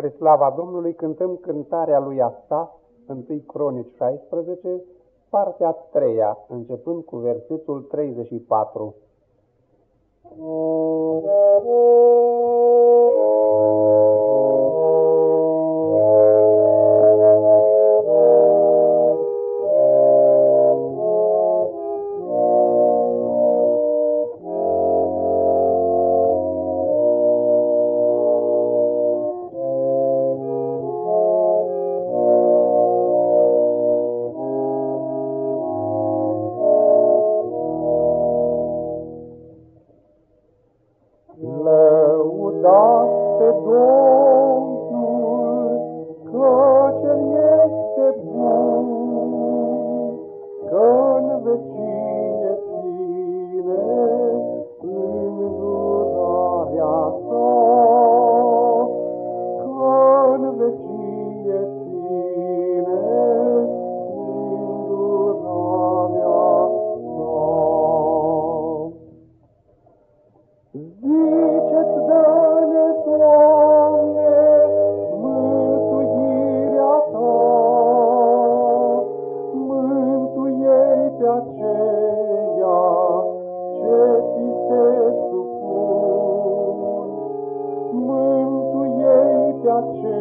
Spre slava Domnului cântăm cântarea lui asta, 1 Cronici 16, partea 3 -a, începând cu versetul 34. Lăudați pe Domnul! aceia ce ți se supun. Mântuie pe aceia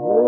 Oh.